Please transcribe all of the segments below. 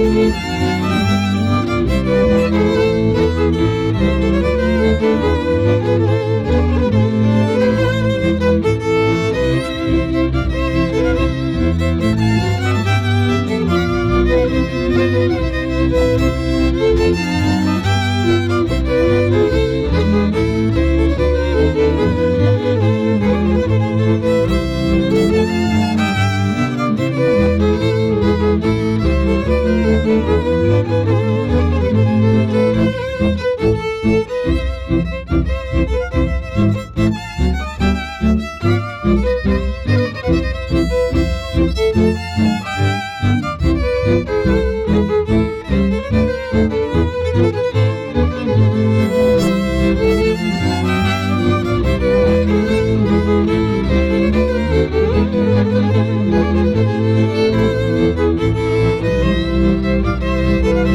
Música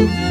Müzik